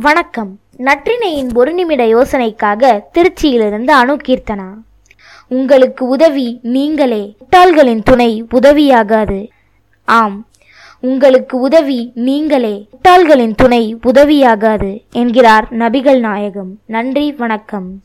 வணக்கம். நற்றினையின் ஒரு நிமிட யோசனைக்காக திருச்சியிலிருந்து அணு கீர்த்தனா உங்களுக்கு உதவி நீங்களே. முட்டாள்களின் துணை உதவியாகாது. ஆம். உங்களுக்கு உதவி நீங்களே. முட்டாள்களின் துணை உதவியாகாது என்கிறார் நபிகள் நாயகம். நன்றி வணக்கம்.